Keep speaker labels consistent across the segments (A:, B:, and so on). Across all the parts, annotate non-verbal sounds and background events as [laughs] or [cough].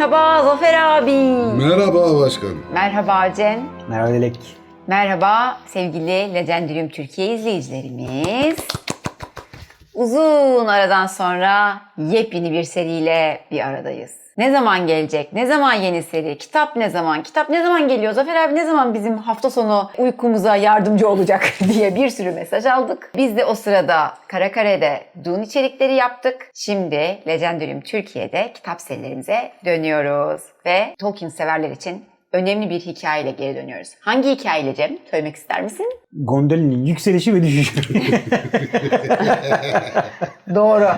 A: Merhaba Zafer abi.
B: Merhaba başkanım.
A: Merhaba Cem.
C: Merhaba Dilek.
A: Merhaba sevgili Legendarium Türkiye izleyicilerimiz. Uzun aradan sonra yepyeni bir seriyle bir aradayız. Ne zaman gelecek? Ne zaman yeni seri? Kitap ne zaman? Kitap ne zaman geliyor? Zafer abi ne zaman bizim hafta sonu uykumuza yardımcı olacak [laughs] diye bir sürü mesaj aldık. Biz de o sırada Karakare'de Dune içerikleri yaptık. Şimdi Legendarium Türkiye'de kitap serilerimize dönüyoruz. Ve Tolkien severler için önemli bir hikayeyle geri dönüyoruz. Hangi hikayeyle Cem? Söylemek ister misin?
C: Gondolinin yükselişi ve düşüşü. [laughs]
A: Doğru.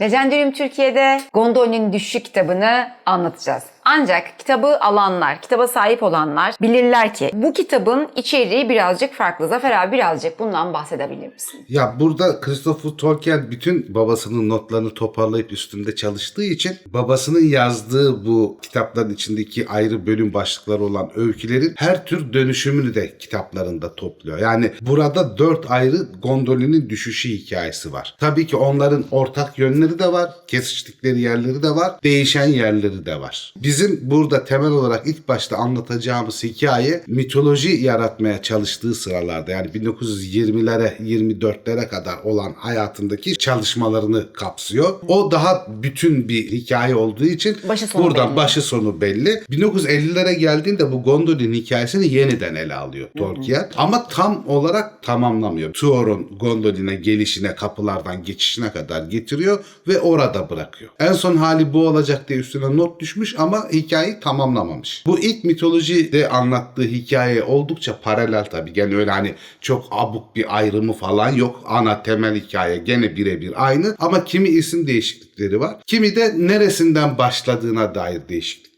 A: Legendarium Türkiye'de Gondolin Düşüşü kitabını anlatacağız. Ancak kitabı alanlar, kitaba sahip olanlar bilirler ki bu kitabın içeriği birazcık farklı. Zafer abi birazcık bundan bahsedebilir misin?
B: Ya burada Christopher Tolkien bütün babasının notlarını toparlayıp üstünde çalıştığı için babasının yazdığı bu kitapların içindeki ayrı bölüm başlıkları olan öykülerin her tür dönüşümünü de kitaplarında topluyor. Yani burada dört ayrı Gondolin'in düşüşü hikayesi var. Tabii ki onların ortak yönleri de var, kesiştikleri yerleri de var, değişen yerleri de var. Bizim burada temel olarak ilk başta anlatacağımız hikaye mitoloji yaratmaya çalıştığı sıralarda yani 1920'lere 24'lere kadar olan hayatındaki çalışmalarını kapsıyor. O daha bütün bir hikaye olduğu için
A: Başı sonu
B: buradan
A: belli.
B: başı sonu belli. 1950'lere geldiğinde bu Gondolin hikayesini yeniden ele alıyor Tolkien. Ama tam olarak tamamlamıyor. Tuor'un Gondolin'e gelişine, kapılardan geçişine kadar getiriyor ve orada bırakıyor. En son hali bu olacak diye üstüne not düşmüş ama hikayeyi tamamlamamış. Bu ilk mitolojide anlattığı hikaye oldukça paralel tabii. Gene öyle hani çok abuk bir ayrımı falan yok. Ana temel hikaye gene birebir aynı ama kimi isim değişiklikleri var. Kimi de neresinden başladığına dair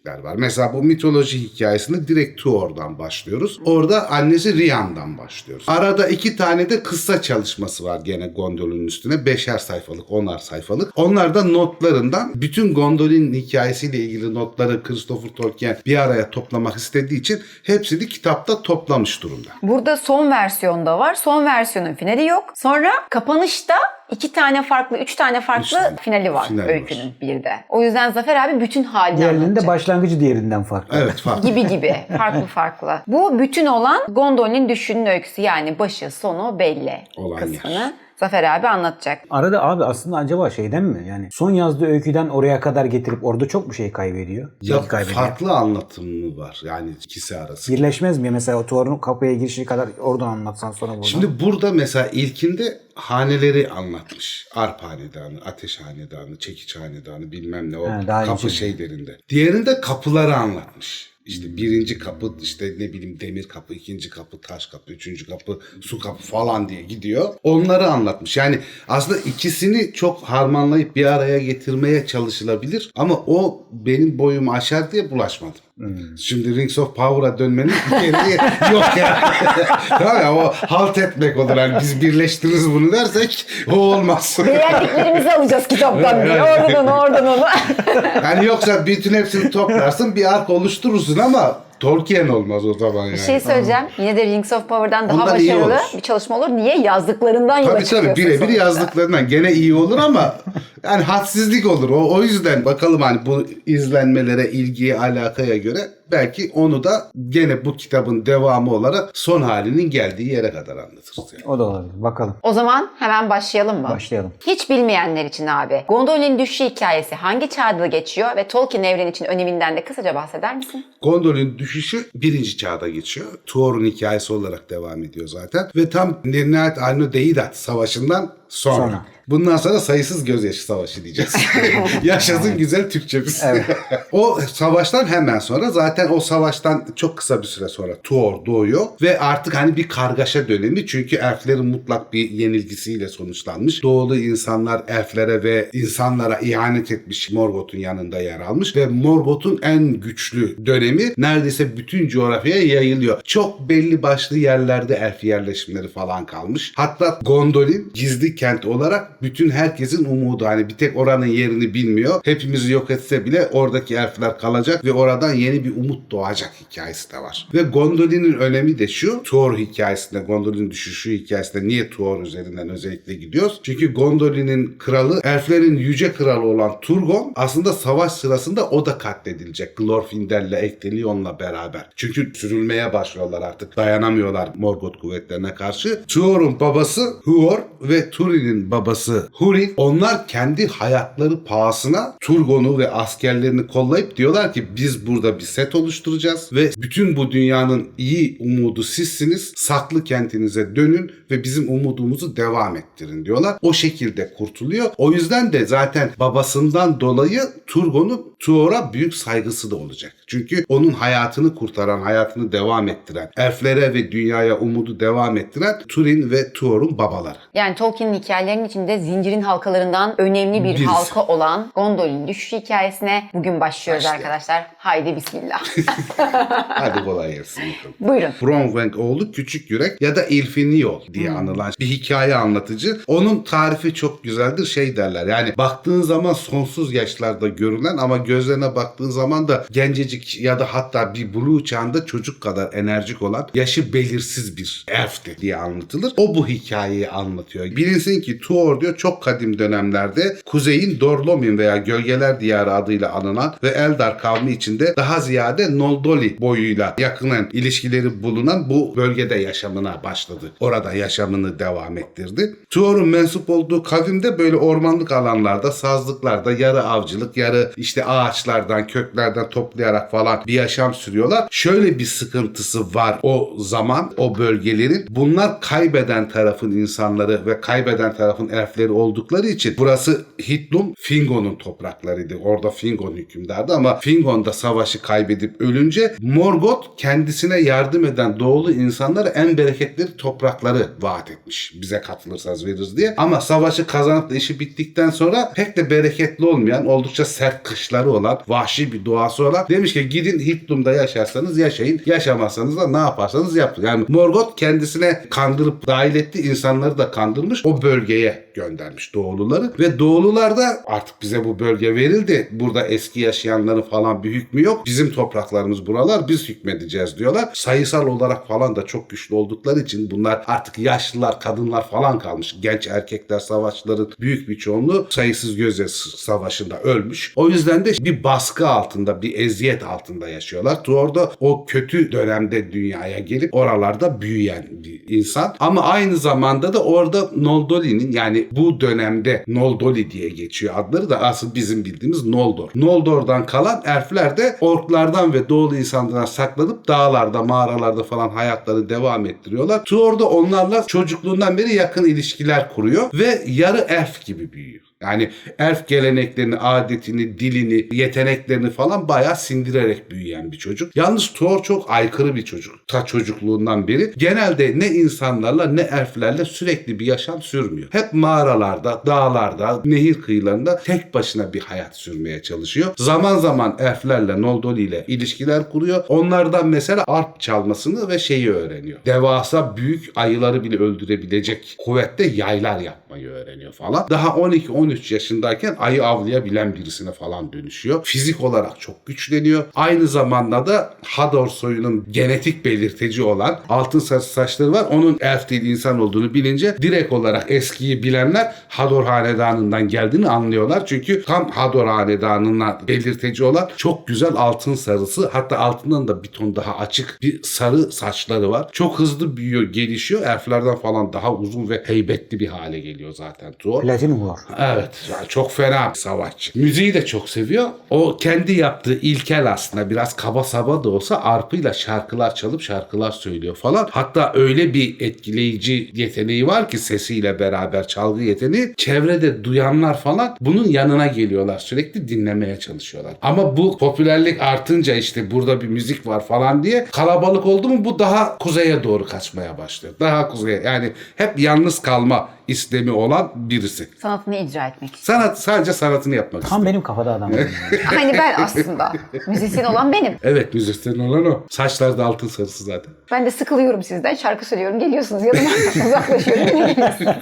B: değişiklikler var. Mesela bu mitoloji hikayesinde direkt Tuor'dan başlıyoruz. Orada annesi Rihan'dan başlıyoruz. Arada iki tane de kısa çalışması var gene Gondolin'in üstüne. Beşer sayfalık, onar sayfalık. Onlar da notlarından bütün Gondolin hikayesiyle ilgili notları Christopher Tolkien bir araya toplamak istediği için hepsini kitapta toplamış durumda.
A: Burada son versiyonda var. Son versiyonun finali yok. Sonra kapanışta iki tane farklı, üç tane farklı
B: Üç tane
A: finali var
B: final var.
A: öykünün bir de. O yüzden Zafer abi bütün halini
C: Diğerinin de
A: anlatacak.
C: başlangıcı diğerinden farklı.
B: Evet farklı.
A: gibi gibi. Farklı farklı. Bu bütün olan Gondolin düşünün öyküsü yani başı sonu belli
B: Olan
A: kısmını
B: yer.
A: Zafer abi anlatacak.
C: Arada abi aslında acaba şeyden mi? Yani son yazdığı öyküden oraya kadar getirip orada çok mu şey kaybediyor?
B: Ya
C: kaybediyor.
B: farklı anlatımı var yani ikisi arasında.
C: Birleşmez mi? Mesela o tuvarın kapıya girişi kadar oradan anlatsan sonra buradan.
B: Şimdi burada mesela ilkinde haneleri anlatmış. Arp hanedanı, ateş hanedanı, çekiç hanedanı bilmem ne o
C: Ha,
B: kapı
C: önce.
B: şeylerinde. Diğerinde kapıları anlatmış. İşte birinci kapı işte ne bileyim demir kapı, ikinci kapı taş kapı, üçüncü kapı su kapı falan diye gidiyor. Onları anlatmış. Yani aslında ikisini çok harmanlayıp bir araya getirmeye çalışılabilir. Ama o benim boyumu aşar diye bulaşmadım. Şimdi Rings of Power'a dönmenin gereği [laughs] yok ya. [laughs] tamam ya o halt etmek olur. Yani biz birleştiririz bunu dersek o olmaz. [laughs]
A: Beğendiklerimizi alacağız kitaptan diye. Oradan onu, oradan onu.
B: yani yoksa bütün hepsini toplarsın bir ark oluşturursun ama Tolkien olmaz o zaman yani.
A: Bir şey söyleyeceğim. Yine de Rings of Power'dan daha
B: Ondan iyi
A: başarılı
B: olur.
A: bir çalışma olur. Niye? Yazdıklarından yola
B: Tabii
A: çıkıyorsun
B: tabii birebir
A: sonuçta.
B: yazdıklarından gene iyi olur ama yani hadsizlik olur. O, o yüzden bakalım hani bu izlenmelere, ilgiye, alakaya göre belki onu da gene bu kitabın devamı olarak son halinin geldiği yere kadar anlatırız. Yani.
C: O da olabilir. Bakalım.
A: O zaman hemen başlayalım mı?
C: Başlayalım.
A: Hiç bilmeyenler için abi. Gondolin düşüşü hikayesi hangi çağda geçiyor ve Tolkien evreni için öneminden de kısaca bahseder misin?
B: Gondolin düşüşü birinci çağda geçiyor. Tuor'un hikayesi olarak devam ediyor zaten. Ve tam Nirnaat Alno Deidat savaşından sonra.
C: Sonra.
B: Bundan sonra sayısız gözyaşı savaşı diyeceğiz. [laughs] [laughs] Yaşasın güzel Türkçemiz. [laughs] o savaştan hemen sonra zaten o savaştan çok kısa bir süre sonra Tuor doğuyor ve artık hani bir kargaşa dönemi çünkü elflerin mutlak bir yenilgisiyle sonuçlanmış. Doğulu insanlar elflere ve insanlara ihanet etmiş Morgoth'un yanında yer almış ve Morgoth'un en güçlü dönemi neredeyse bütün coğrafyaya yayılıyor. Çok belli başlı yerlerde elf yerleşimleri falan kalmış. Hatta Gondolin gizli kent olarak bütün herkesin umudu. Hani bir tek oranın yerini bilmiyor. Hepimizi yok etse bile oradaki elfler kalacak ve oradan yeni bir umut doğacak hikayesi de var. Ve Gondolin'in önemi de şu. Tuor hikayesinde, Gondolin düşüşü hikayesinde niye Tuor üzerinden özellikle gidiyoruz? Çünkü Gondolin'in kralı, elflerin yüce kralı olan Turgon aslında savaş sırasında o da katledilecek. Glorfindel'le, Ectelion'la beraber. Çünkü sürülmeye başlıyorlar artık. Dayanamıyorlar Morgoth kuvvetlerine karşı. Tuor'un babası Huor ve Turin'in babası Hurin onlar kendi hayatları pahasına Turgon'u ve askerlerini kollayıp diyorlar ki biz burada bir set oluşturacağız ve bütün bu dünyanın iyi umudu sizsiniz. Saklı kentinize dönün ve bizim umudumuzu devam ettirin diyorlar. O şekilde kurtuluyor. O yüzden de zaten babasından dolayı Turgon'un Tuor'a büyük saygısı da olacak. Çünkü onun hayatını kurtaran, hayatını devam ettiren, elflere ve dünyaya umudu devam ettiren Turin ve Tuor'un babaları.
A: Yani Tolkien'in hikayelerinin içinde zincirin halkalarından önemli bir
B: Birisi.
A: halka olan Gondolin düşüş hikayesine bugün başlıyoruz
B: Başlayalım.
A: arkadaşlar. Haydi bismillah. [laughs]
B: Hadi kolay gelsin.
A: Buyurun.
B: Bronwyn oğlu Küçük Yürek ya da Ilfiniol diye anılan bir hikaye anlatıcı. Onun tarifi çok güzeldir. Şey derler yani baktığın zaman sonsuz yaşlarda görünen ama gözlerine baktığın zaman da gencecik ya da hatta bir blue çağında çocuk kadar enerjik olan yaşı belirsiz bir elfti diye anlatılır. O bu hikayeyi anlatıyor. Bilinsin ki Tuor diyor çok kadim dönemlerde kuzeyin Dorlomin veya Gölgeler Diyarı adıyla anılan ve Eldar kavmi içinde daha ziyade Noldoli boyuyla yakından ilişkileri bulunan bu bölgede yaşamına başladı. Orada yaşamını devam ettirdi. Tuor'un mensup olduğu kavimde böyle ormanlık alanlarda, sazlıklarda yarı avcılık, yarı işte ağaçlardan, köklerden toplayarak falan bir yaşam sürüyorlar. Şöyle bir sıkıntısı var o zaman o bölgelerin. Bunlar kaybeden tarafın insanları ve kaybeden tarafın elfleri oldukları için burası Hitlum Fingon'un topraklarıydı. Orada Fingon hükümdardı ama Fingon da savaşı kaybedip ölünce Morgoth kendisine yardım eden doğulu insanlara en bereketli toprakları vaat etmiş. Bize katılırsanız veririz diye. Ama savaşı kazanıp da işi bittikten sonra pek de bereketli olmayan, oldukça sert kışları olan, vahşi bir doğası olan demiş ki gidin Hitlum'da yaşarsanız yaşayın. Yaşamazsanız da ne yaparsanız yapın. Yani Morgoth kendisine kandırıp dahil etti. insanları da kandırmış. O bölgeye göndermiş doğuluları. Ve doğulular da artık bize bu bölge verildi. Burada eski yaşayanların falan bir hükmü yok. Bizim topraklarımız buralar. Biz hükmedeceğiz diyorlar. Sayısal olarak falan da çok güçlü oldukları için bunlar artık yaşlılar, kadınlar falan kalmış. Genç erkekler savaşçıların büyük bir çoğunluğu sayısız gözyaşı savaşında ölmüş. O yüzden de bir baskı altında, bir eziyet altında yaşıyorlar. Da o kötü dönemde dünyaya gelip oralarda büyüyen bir insan. Ama aynı zamanda da orada Noldoli'nin yani bu dönemde Noldoli diye geçiyor adları da asıl bizim bildiğimiz Noldor. Noldor'dan kalan elfler de orklardan ve doğulu insanlardan saklanıp dağlarda, mağaralarda falan hayatlarını devam ettiriyorlar. Tuor da onlarla çocukluğundan beri yakın ilişkiler kuruyor ve yarı elf gibi büyüyor. Yani elf geleneklerini, adetini, dilini, yeteneklerini falan bayağı sindirerek büyüyen bir çocuk. Yalnız Thor çok aykırı bir çocuk. Ta çocukluğundan beri. Genelde ne insanlarla ne elflerle sürekli bir yaşam sürmüyor. Hep mağaralarda, dağlarda, nehir kıyılarında tek başına bir hayat sürmeye çalışıyor. Zaman zaman elflerle, Noldoli ile ilişkiler kuruyor. Onlardan mesela arp çalmasını ve şeyi öğreniyor. Devasa büyük ayıları bile öldürebilecek kuvvette yaylar yapmayı öğreniyor falan. Daha 12-13 yaşındayken ayı avlayabilen birisine falan dönüşüyor. Fizik olarak çok güçleniyor. Aynı zamanda da Hador soyunun genetik belirteci olan altın sarı saçları var. Onun elf değil insan olduğunu bilince direkt olarak eskiyi bilenler Hador hanedanından geldiğini anlıyorlar. Çünkü tam Hador hanedanına belirteci olan çok güzel altın sarısı hatta altından da bir ton daha açık bir sarı saçları var. Çok hızlı büyüyor, gelişiyor. Elflerden falan daha uzun ve heybetli bir hale geliyor zaten Tuor.
C: Platin War.
B: Evet yani çok fena bir savaşçı. Müziği de çok seviyor. O kendi yaptığı ilkel aslında biraz kaba saba da olsa arpıyla şarkılar çalıp şarkılar söylüyor falan. Hatta öyle bir etkileyici yeteneği var ki sesiyle beraber çalgı yeteneği. Çevrede duyanlar falan bunun yanına geliyorlar. Sürekli dinlemeye çalışıyorlar. Ama bu popülerlik artınca işte burada bir müzik var falan diye kalabalık oldu mu bu daha kuzeye doğru kaçmaya başlıyor. Daha kuzeye yani hep yalnız kalma istemi olan birisi.
A: Sanatını icra etmek.
B: Sanat sadece sanatını yapmak istiyor.
C: Tam benim kafada adam. [laughs]
A: Hani ben aslında. Müzisyen olan benim.
B: Evet müzisyen olan o. Saçlar da altın sarısı zaten.
A: Ben de sıkılıyorum sizden. Şarkı söylüyorum. Geliyorsunuz yanıma. [laughs] Uzaklaşıyorum. Yine geliyorsunuz.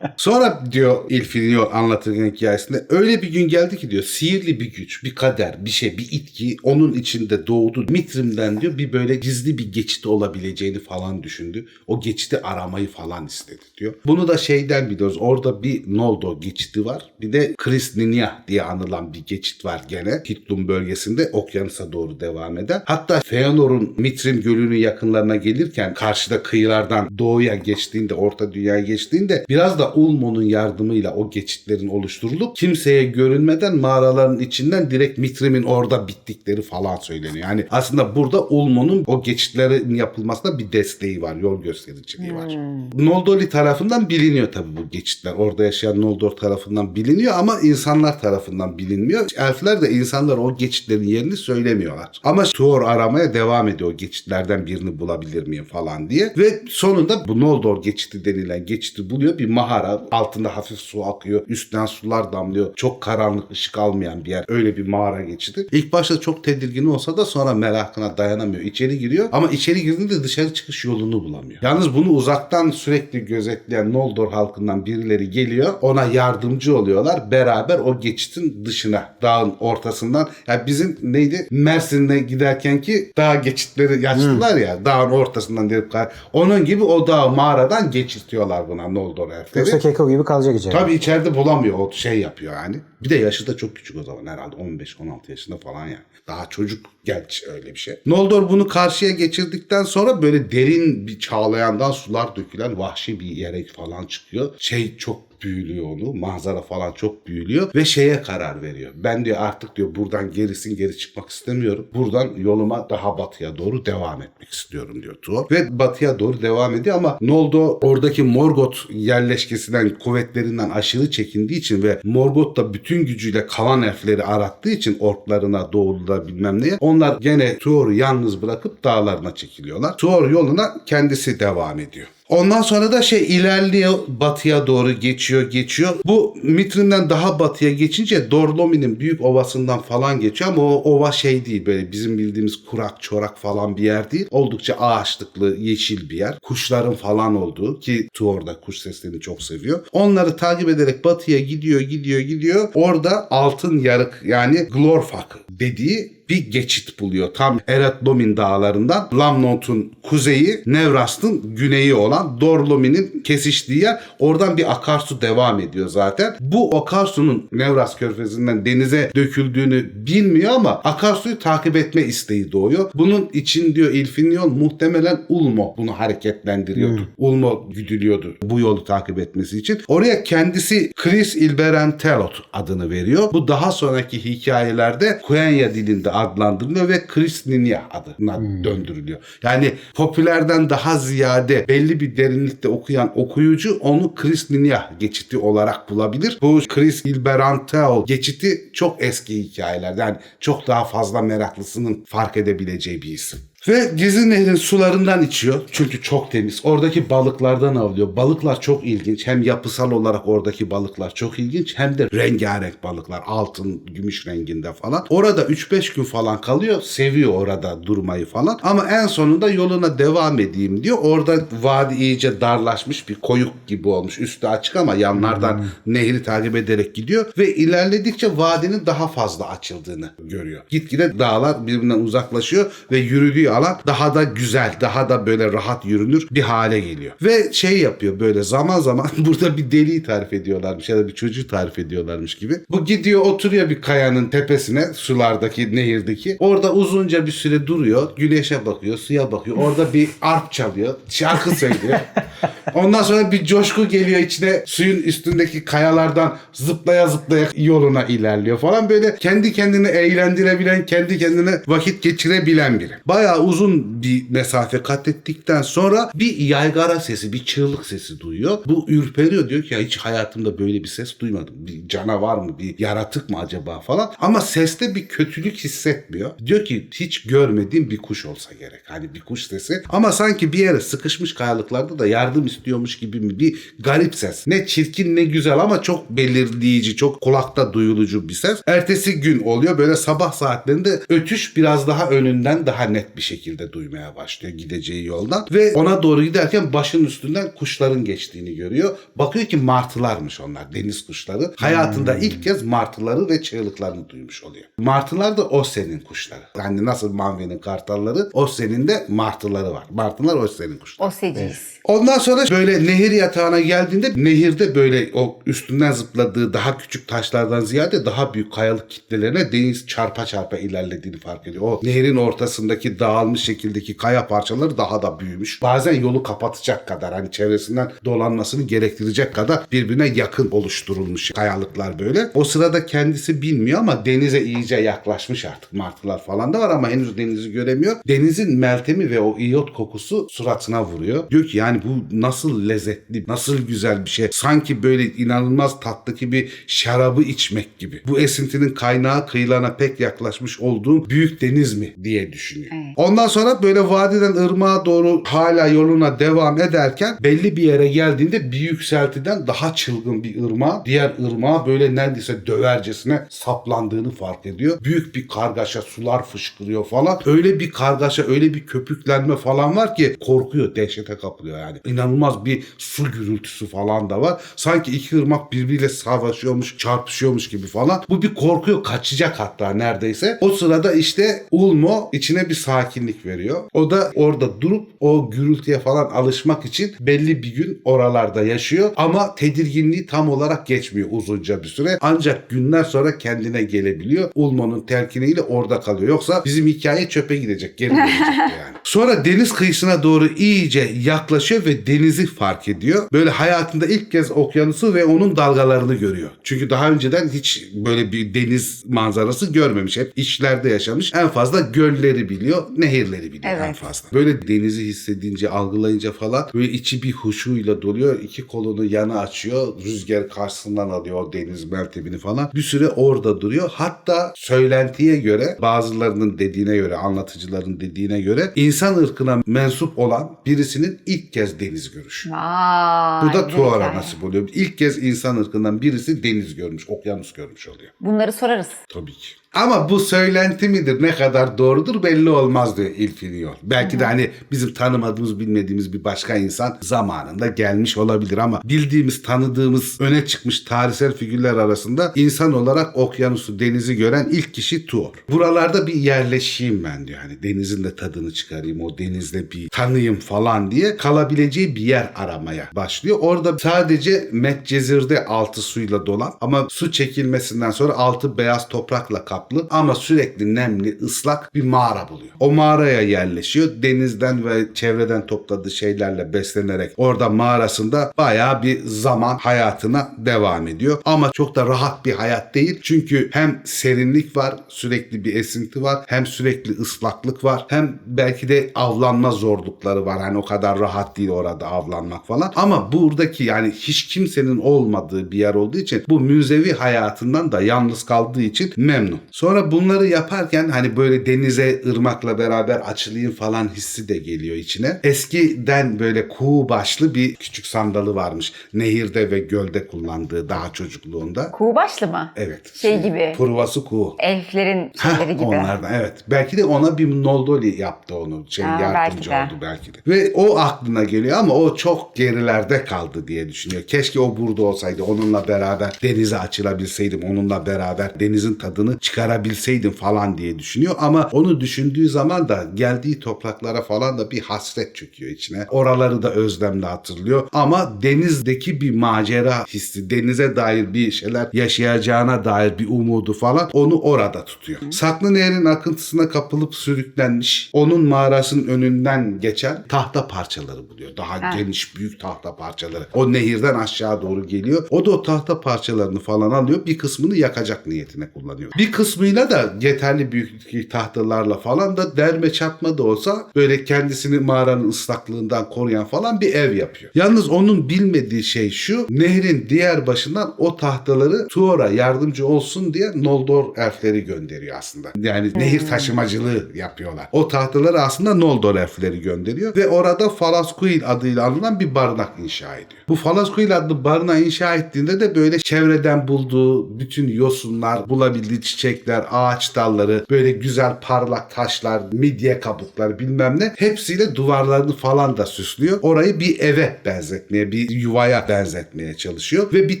B: Sonra diyor İlfinio anlatırken hikayesinde öyle bir gün geldi ki diyor sihirli bir güç, bir kader, bir şey, bir itki onun içinde doğdu. Mitrim'den diyor bir böyle gizli bir geçit olabileceğini falan düşündü. O geçiti aramayı falan istedi diyor. Bunu da şeyden biliyoruz. Orada bir Noldor geçiti var. Bir de Chris Ninya diye anılan bir geçit var gene. Hitlum bölgesinde okyanusa doğru devam eden. Hatta Feanor'un Mitrim Gölü'nün yakınlarına gelirken karşıda kıyılardan doğuya geçtiğinde, Orta Dünya'ya geçtiğinde biraz da Ulmo'nun yardımıyla o geçitlerin oluşturulup kimseye görünmeden mağaraların içinden direkt Mitrim'in orada bittikleri falan söyleniyor. Yani aslında burada Ulmo'nun o geçitlerin yapılmasında bir desteği var, yol göstericiliği var. Noldorli tarafından biliniyor tabii bu geçitler. Orada yaşayan Noldor tarafından biliniyor ama insanlar tarafından bilinmiyor. Elfler de insanlar o geçitlerin yerini söylemiyorlar. Ama Tuor aramaya devam ediyor o geçitlerden birini bulabilir miyim falan diye. Ve sonunda bu Noldor geçiti denilen geçiti buluyor. Bir mağara. Altında hafif su akıyor. Üstten sular damlıyor. Çok karanlık ışık almayan bir yer. Öyle bir mağara geçidi. İlk başta çok tedirgin olsa da sonra merakına dayanamıyor. İçeri giriyor. Ama içeri girdiğinde dışarı çıkış yolunu bulamıyor. Yalnız bunu uzaktan sürekli gözetleyen Noldor halkından birileri geliyor. Ona yardımcı oluyorlar. Beraber o geçitin dışına, dağın ortasından. Yani bizim neydi? Mersin'e giderken ki dağ geçitleri yaşlılar ya. Dağın ortasından kay- Onun gibi o dağ mağaradan geçirtiyorlar buna Noldor elfleri.
C: Yoksa Keko gibi kalacak içeride.
B: Tabii içeride bulamıyor o şey yapıyor yani. Bir de yaşı da çok küçük o zaman herhalde 15-16 yaşında falan yani. Daha çocuk genç öyle bir şey. Noldor bunu karşıya geçirdikten sonra böyle derin bir çağlayandan sular dökülen vahşi bir yere falan çıkıyor. Şey çok büyülüyor onu. Manzara falan çok büyülüyor ve şeye karar veriyor. Ben diyor artık diyor buradan gerisin geri çıkmak istemiyorum. Buradan yoluma daha batıya doğru devam etmek istiyorum diyor Tuor. Ve batıya doğru devam ediyor ama Noldor oradaki Morgoth yerleşkesinden kuvvetlerinden aşırı çekindiği için ve Morgoth da bütün gücüyle kalan elfleri arattığı için orklarına doğuluda bilmem neye onlar gene Tuor'u yalnız bırakıp dağlarına çekiliyorlar. Tuor yoluna kendisi devam ediyor. Ondan sonra da şey ilerliyor batıya doğru geçiyor geçiyor. Bu Mitrin'den daha batıya geçince Dorlomi'nin büyük ovasından falan geçiyor ama o ova şey değil böyle bizim bildiğimiz kurak çorak falan bir yer değil. Oldukça ağaçlıklı yeşil bir yer. Kuşların falan olduğu ki Tuor da kuş seslerini çok seviyor. Onları takip ederek batıya gidiyor gidiyor gidiyor. Orada altın yarık yani Glorfak dediği bir geçit buluyor. Tam Eretlomin dağlarından Lamnont'un kuzeyi, Nevrast'ın güneyi olan Dorlomin'in kesiştiği yer. Oradan bir akarsu devam ediyor zaten. Bu akarsunun Nevrast körfezinden denize döküldüğünü bilmiyor ama akarsuyu takip etme isteği doğuyor. Bunun için diyor İlfinyon muhtemelen Ulmo bunu hareketlendiriyordu. Ulmo güdülüyordu bu yolu takip etmesi için. Oraya kendisi Chris Ilberen Telot adını veriyor. Bu daha sonraki hikayelerde Quenya dilinde adlandırılıyor ve Chris Ninya adına döndürülüyor. Yani popülerden daha ziyade belli bir derinlikte okuyan okuyucu onu Chris Ninya geçiti olarak bulabilir. Bu Chris Ilberan Teol geçiti çok eski hikayeler. Yani çok daha fazla meraklısının fark edebileceği bir isim. Ve Gizli Nehir'in sularından içiyor. Çünkü çok temiz. Oradaki balıklardan avlıyor. Balıklar çok ilginç. Hem yapısal olarak oradaki balıklar çok ilginç. Hem de rengarenk balıklar. Altın, gümüş renginde falan. Orada 3-5 gün falan kalıyor. Seviyor orada durmayı falan. Ama en sonunda yoluna devam edeyim diyor. Orada vadi iyice darlaşmış bir koyuk gibi olmuş. Üstü açık ama yanlardan nehri takip ederek gidiyor. Ve ilerledikçe vadinin daha fazla açıldığını görüyor. Gitgide dağlar birbirinden uzaklaşıyor ve yürüdüğü alan daha da güzel, daha da böyle rahat yürünür bir hale geliyor. Ve şey yapıyor böyle zaman zaman [laughs] burada bir deliği tarif ediyorlarmış ya da bir çocuğu tarif ediyorlarmış gibi. Bu gidiyor oturuyor bir kayanın tepesine sulardaki nehirdeki. Orada uzunca bir süre duruyor. Güneşe bakıyor, suya bakıyor. Orada bir arp çalıyor. Şarkı söylüyor. [laughs] Ondan sonra bir coşku geliyor içine. Suyun üstündeki kayalardan zıplaya zıplaya yoluna ilerliyor falan. Böyle kendi kendini eğlendirebilen, kendi kendine vakit geçirebilen biri. Bayağı uzun bir mesafe kat ettikten sonra bir yaygara sesi, bir çığlık sesi duyuyor. Bu ürperiyor diyor ki ya hiç hayatımda böyle bir ses duymadım. Bir canavar mı, bir yaratık mı acaba falan. Ama seste bir kötülük hissetmiyor. Diyor ki hiç görmediğim bir kuş olsa gerek. Hani bir kuş sesi. Ama sanki bir yere sıkışmış kayalıklarda da yardım istiyor mırıltıyormuş gibi? Bir garip ses. Ne çirkin ne güzel ama çok belirleyici, çok kulakta duyulucu bir ses. Ertesi gün oluyor böyle sabah saatlerinde ötüş biraz daha önünden daha net bir şekilde duymaya başlıyor gideceği yoldan. Ve ona doğru giderken başın üstünden kuşların geçtiğini görüyor. Bakıyor ki martılarmış onlar deniz kuşları. Hayatında ilk kez martıları ve çığlıklarını duymuş oluyor. Martılar da Osse'nin kuşları. Yani nasıl Manve'nin kartalları Osse'nin de martıları var. Martılar Osse'nin kuşları.
A: O seciyiz.
B: Ondan sonra böyle nehir yatağına geldiğinde nehirde böyle o üstünden zıpladığı daha küçük taşlardan ziyade daha büyük kayalık kitlelerine deniz çarpa çarpa ilerlediğini fark ediyor. O nehrin ortasındaki dağılmış şekildeki kaya parçaları daha da büyümüş. Bazen yolu kapatacak kadar hani çevresinden dolanmasını gerektirecek kadar birbirine yakın oluşturulmuş kayalıklar böyle. O sırada kendisi bilmiyor ama denize iyice yaklaşmış artık. Martılar falan da var ama henüz denizi göremiyor. Denizin meltemi ve o iyot kokusu suratına vuruyor. Diyor ki yani bu nasıl lezzetli, nasıl güzel bir şey. Sanki böyle inanılmaz tatlı bir şarabı içmek gibi. Bu esintinin kaynağı kıyılarına pek yaklaşmış olduğum büyük deniz mi diye düşünüyor.
A: Evet.
B: Ondan sonra böyle vadiden ırmağa doğru hala yoluna devam ederken belli bir yere geldiğinde bir yükseltiden daha çılgın bir ırmağa diğer ırmağa böyle neredeyse dövercesine saplandığını fark ediyor. Büyük bir kargaşa sular fışkırıyor falan. Öyle bir kargaşa öyle bir köpüklenme falan var ki korkuyor dehşete kapılıyor yani. İnanılmaz bir su gürültüsü falan da var. Sanki iki ırmak birbiriyle savaşıyormuş çarpışıyormuş gibi falan. Bu bir korkuyor kaçacak hatta neredeyse. O sırada işte Ulmo içine bir sakinlik veriyor. O da orada durup o gürültüye falan alışmak için belli bir gün oralarda yaşıyor. Ama tedirginliği tam olarak geçmiyor uzunca bir süre. Ancak günler sonra kendine gelebiliyor. Ulmo'nun telkiniyle orada kalıyor. Yoksa bizim hikaye çöpe gidecek. Geri dönecek [laughs] yani. Sonra deniz kıyısına doğru iyice yaklaşıyor ve denizi fark ediyor. Böyle hayatında ilk kez okyanusu ve onun dalgalarını görüyor. Çünkü daha önceden hiç böyle bir deniz manzarası görmemiş. Hep içlerde yaşamış. En fazla gölleri biliyor, nehirleri biliyor en
A: Evet.
B: fazla. Böyle denizi hissedince, algılayınca falan böyle içi bir huşuyla doluyor. İki kolunu yana açıyor. Rüzgar karşısından alıyor o deniz meltemini falan. Bir süre orada duruyor. Hatta söylentiye göre bazılarının dediğine göre, anlatıcıların dediğine göre insan ırkına mensup olan birisinin ilk kez deniz görüşü.
A: Vay.
B: Bu da Tuar'a nasip oluyor. İlk kez insan ırkından birisi deniz görmüş, okyanus görmüş oluyor.
A: Bunları sorarız.
B: Tabii ki. Ama bu söylenti midir ne kadar doğrudur belli olmaz diyor İlfiniyor. Belki de hani bizim tanımadığımız bilmediğimiz bir başka insan zamanında gelmiş olabilir ama bildiğimiz tanıdığımız öne çıkmış tarihsel figürler arasında insan olarak okyanusu denizi gören ilk kişi Tuor. Buralarda bir yerleşeyim ben diyor. Hani denizin de tadını çıkarayım o denizle bir tanıyım falan diye kalabileceği bir yer aramaya başlıyor. Orada sadece Medcezir'de altı suyla dolan ama su çekilmesinden sonra altı beyaz toprakla kaplı ama sürekli nemli, ıslak bir mağara buluyor. O mağaraya yerleşiyor. Denizden ve çevreden topladığı şeylerle beslenerek orada mağarasında bayağı bir zaman hayatına devam ediyor. Ama çok da rahat bir hayat değil. Çünkü hem serinlik var, sürekli bir esinti var. Hem sürekli ıslaklık var. Hem belki de avlanma zorlukları var. Hani o kadar rahat değil orada avlanmak falan. Ama buradaki yani hiç kimsenin olmadığı bir yer olduğu için bu müzevi hayatından da yalnız kaldığı için memnun. Sonra bunları yaparken hani böyle denize ırmakla beraber açılayım falan hissi de geliyor içine. Eskiden böyle kuğu başlı bir küçük sandalı varmış. Nehirde ve gölde kullandığı daha çocukluğunda.
A: Kuğu başlı mı?
B: Evet.
A: Şey gibi.
B: Provası kuğu.
A: Elflerin şeyleri gibi.
B: Onlardan evet. Belki de ona bir Noldoli yaptı onu. Şey
A: Ha,
B: yardımcı
A: belki
B: oldu belki de. Ve o aklına geliyor ama o çok gerilerde kaldı diye düşünüyor. Keşke o burada olsaydı. Onunla beraber denize açılabilseydim. Onunla beraber denizin tadını çıkarabilseydim falan diye düşünüyor. Ama onu düşündüğü zaman da geldiği topraklara falan da bir hasret çöküyor içine. Oraları da özlemle hatırlıyor. Ama denizdeki bir macera hissi, denize dair bir şeyler yaşayacağına dair bir umudu falan onu orada tutuyor. Saklı Nehir'in akıntısına kapılıp sürüklenmiş, onun mağarasının önünden geçen tahta parçaları buluyor. Daha
A: Ha.
B: geniş, büyük tahta parçaları. O nehirden aşağı doğru geliyor. O da o tahta parçalarını falan alıyor. Bir kısmını yakacak niyetine kullanıyor. Bir kısmı kısmıyla da yeterli büyüklükteki tahtalarla falan da derme çatma da olsa böyle kendisini mağaranın ıslaklığından koruyan falan bir ev yapıyor. Yalnız onun bilmediği şey şu. Nehrin diğer başından o tahtaları Tuor'a yardımcı olsun diye Noldor elfleri gönderiyor aslında. Yani nehir taşımacılığı yapıyorlar. O tahtaları aslında Noldor elfleri gönderiyor ve orada Falaskuil adıyla anılan bir barınak inşa ediyor. Bu Falaskuil adlı barınağı inşa ettiğinde de böyle çevreden bulduğu bütün yosunlar, bulabildiği çiçekler, ağaç dalları, böyle güzel parlak taşlar, midye kabukları bilmem ne hepsiyle duvarlarını falan da süslüyor. Orayı bir eve benzetmeye, bir yuvaya benzetmeye çalışıyor ve bir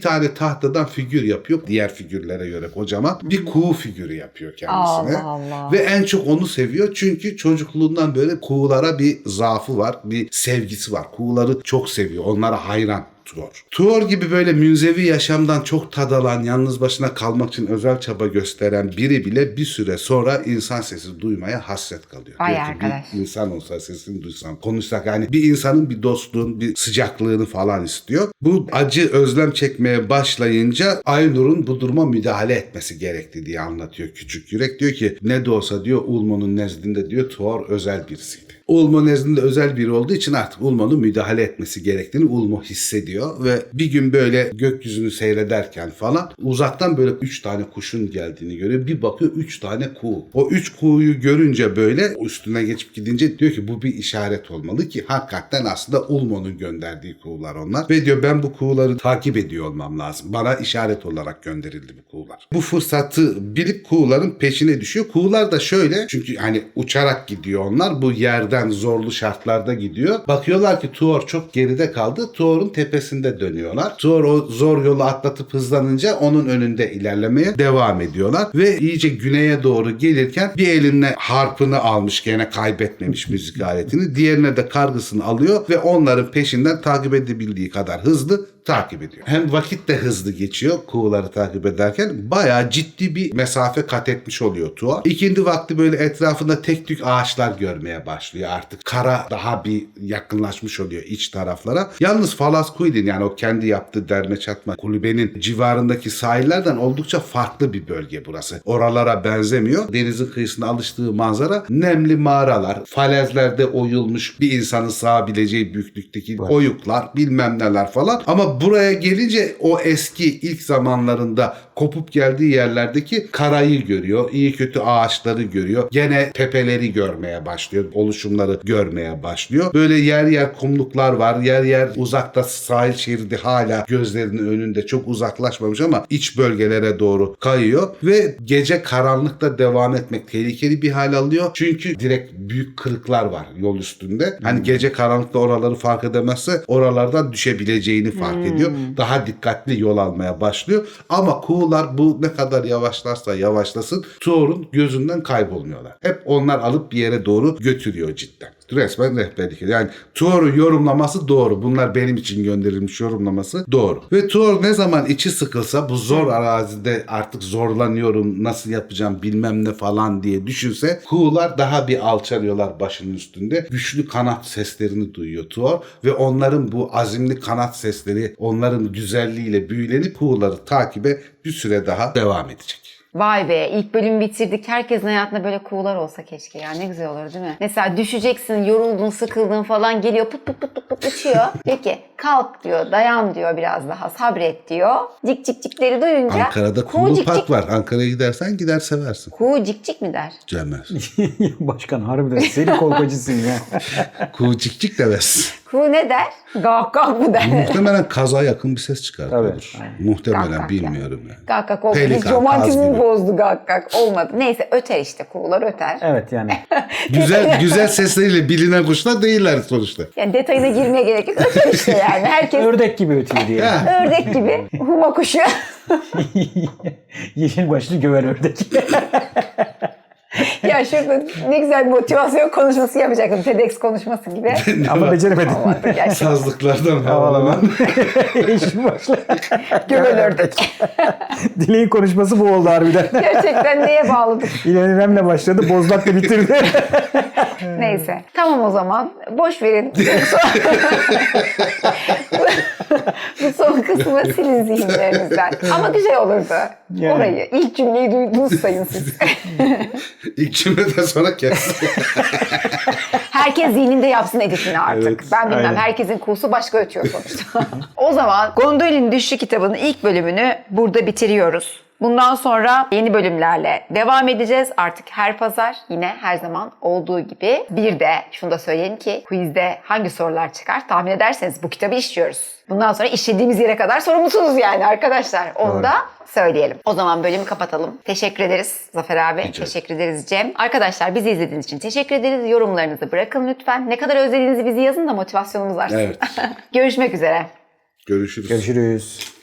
B: tane tahtadan figür yapıyor. Diğer figürlere göre kocaman bir kuğu figürü yapıyor kendisine.
A: Allah Allah.
B: Ve en çok onu seviyor çünkü çocukluğundan böyle kuğulara bir zaafı var, bir sevgisi var. Kuğuları çok seviyor, onlara hayran. Tuor. Tuor gibi böyle münzevi yaşamdan çok tad alan, yalnız başına kalmak için özel çaba gösteren biri bile bir süre sonra insan sesi duymaya hasret kalıyor.
A: Vay
B: Diyor ki,
A: arkadaş.
B: Bir insan olsa sesini duysam, konuşsak yani bir insanın bir dostluğun, bir sıcaklığını falan istiyor. Bu acı özlem çekmeye başlayınca Aynur'un bu duruma müdahale etmesi gerekti diye anlatıyor küçük yürek. Diyor ki ne de olsa diyor Ulmo'nun nezdinde diyor Tuor özel birisiydi. Ulmo nezdinde özel biri olduğu için artık Ulmo'nun müdahale etmesi gerektiğini Ulmo hissediyor ve bir gün böyle gökyüzünü seyrederken falan uzaktan böyle üç tane kuşun geldiğini görüyor. Bir bakıyor üç tane kuğu. O üç kuğuyu görünce böyle üstüne geçip gidince diyor ki bu bir işaret olmalı ki hakikaten aslında Ulmo'nun gönderdiği kuğular onlar. Ve diyor ben bu kuğuları takip ediyor olmam lazım. Bana işaret olarak gönderildi bu kuğular. Bu fırsatı bilip kuğuların peşine düşüyor. Kuğular da şöyle çünkü hani uçarak gidiyor onlar. Bu yerden zorlu şartlarda gidiyor. Bakıyorlar ki Tuor çok geride kaldı. Tuor'un tepesinde dönüyorlar. Tuor o zor yolu atlatıp hızlanınca onun önünde ilerlemeye devam ediyorlar. Ve iyice güneye doğru gelirken bir eline harpını almış gene kaybetmemiş müzik aletini. Diğerine de kargısını alıyor ve onların peşinden takip edebildiği kadar hızlı takip ediyor. Hem vakit de hızlı geçiyor kuğuları takip ederken bayağı ciddi bir mesafe kat etmiş oluyor Tuor. İkindi vakti böyle etrafında tek tük ağaçlar görmeye başlıyor artık. Kara daha bir yakınlaşmış oluyor iç taraflara. Yalnız Falaskuil'in yani o kendi yaptığı derme çatma kulübenin civarındaki sahillerden oldukça farklı bir bölge burası. Oralara benzemiyor. Denizin kıyısına alıştığı manzara nemli mağaralar, falezlerde oyulmuş bir insanın sığabileceği büyüklükteki oyuklar bilmem neler falan. Ama buraya gelince o eski ilk zamanlarında kopup geldiği yerlerdeki karayı görüyor. iyi kötü ağaçları görüyor. Gene tepeleri görmeye başlıyor. Oluşumları görmeye başlıyor. Böyle yer yer kumluklar var. Yer yer uzakta sahil şeridi hala gözlerinin önünde çok uzaklaşmamış ama iç bölgelere doğru kayıyor ve gece karanlıkta devam etmek tehlikeli bir hal alıyor. Çünkü direkt büyük kırıklar var yol üstünde. Hani gece karanlıkta oraları fark edemezse oralardan düşebileceğini fark ediyor. Daha dikkatli yol almaya başlıyor. Ama kuğular bu ne kadar yavaşlarsa yavaşlasın Tuor'un gözünden kaybolmuyorlar. Hep onlar alıp bir yere doğru götürüyor cidden. Resmen rehberlik ediyor. Yani Tuor'un yorumlaması doğru. Bunlar benim için gönderilmiş yorumlaması doğru. Ve Tuor ne zaman içi sıkılsa bu zor arazide artık zorlanıyorum nasıl yapacağım bilmem ne falan diye düşünse kuğular daha bir alçalıyorlar başının üstünde. Güçlü kanat seslerini duyuyor Tuor ve onların bu azimli kanat sesleri onların güzelliğiyle büyülenip kuğuları takibe bir süre daha devam edecek.
A: Vay be ilk bölümü bitirdik. Herkesin hayatında böyle kuğular olsa keşke ya ne güzel olur değil mi? Mesela düşeceksin, yoruldun, sıkıldın falan geliyor pıt pıt pıt pıt pıt uçuyor. [laughs] Peki kalk diyor, dayan diyor biraz daha, sabret diyor. Cik cik cikleri duyunca
B: Ankara'da
A: kuğu
B: Kuğu
A: cik
B: Park
A: cik,
B: var. Ankara'ya gidersen gider seversin.
A: kuğu cik cik mi der?
B: Cemez. [laughs]
C: Başkan harbiden seri kolpacısın ya.
B: Kuğu cik cik demez. [laughs]
A: Kuğu ne der? Gak gak mı der?
B: Muhtemelen kaza yakın bir ses çıkar.
C: Tabii.
B: Olur. Muhtemelen
A: Gak gak
B: bilmiyorum yani.
A: Gak gak oldu. Biz
B: Pelikan, kaz
A: romantizmi bozdu gak gak. Olmadı. Neyse öter işte kuğular öter.
C: Evet yani. [laughs]
B: Güzel güzel sesleriyle bilinen kuşlar değiller sonuçta.
A: Yani detayına girmeye gerek yok. Öter işte yani. Herkes [laughs]
C: Ördek gibi ötüyor diye.
B: Ha. [laughs]
A: ördek gibi. Huma kuşu.
C: Yeşil başlı gövel ördek. [laughs]
A: ya şurada ne güzel motivasyon konuşması yapacaktım. TEDx konuşması gibi. [laughs]
C: Ama beceremedim.
B: Sazlıklardan Havalaman.
C: Yeşil başlı.
A: Göbel ördek.
C: Dileğin konuşması bu oldu harbiden. [laughs]
A: Gerçekten neye bağladık?
C: İlhan İrem'le başladı, Bozlak'la bitirdi.
A: Neyse. Tamam o zaman. Boş verin. Bu son, bu son kısmı silin zihinlerinizden. Ama güzel olurdu.
C: Yani.
A: Orayı. ilk cümleyi duydunuz sayın siz.
B: İlk cümleden sonra kes. [laughs]
A: Herkes zihninde yapsın editini artık.
C: Evet,
A: ben bilmem.
C: aynen.
A: Herkesin kursu başka ötüyor sonuçta. [laughs] o zaman Gondolin Düşüşü kitabının ilk bölümünü burada bitiriyoruz. Bundan sonra yeni bölümlerle devam edeceğiz. Artık her pazar yine her zaman olduğu gibi. Bir de şunu da söyleyelim ki quizde hangi sorular çıkar tahmin ederseniz bu kitabı işliyoruz. Bundan sonra işlediğimiz yere kadar sorumlusunuz yani arkadaşlar. Onu
C: Doğru.
A: da söyleyelim. O zaman bölümü kapatalım. Teşekkür ederiz Zafer abi.
B: ederim.
A: Teşekkür ederiz Cem. Arkadaşlar bizi izlediğiniz için teşekkür ederiz. Yorumlarınızı bırakın lütfen. Ne kadar özlediğinizi bizi yazın da motivasyonumuz artsın.
B: Evet. [laughs]
A: Görüşmek üzere.
B: Görüşürüz.
C: Görüşürüz.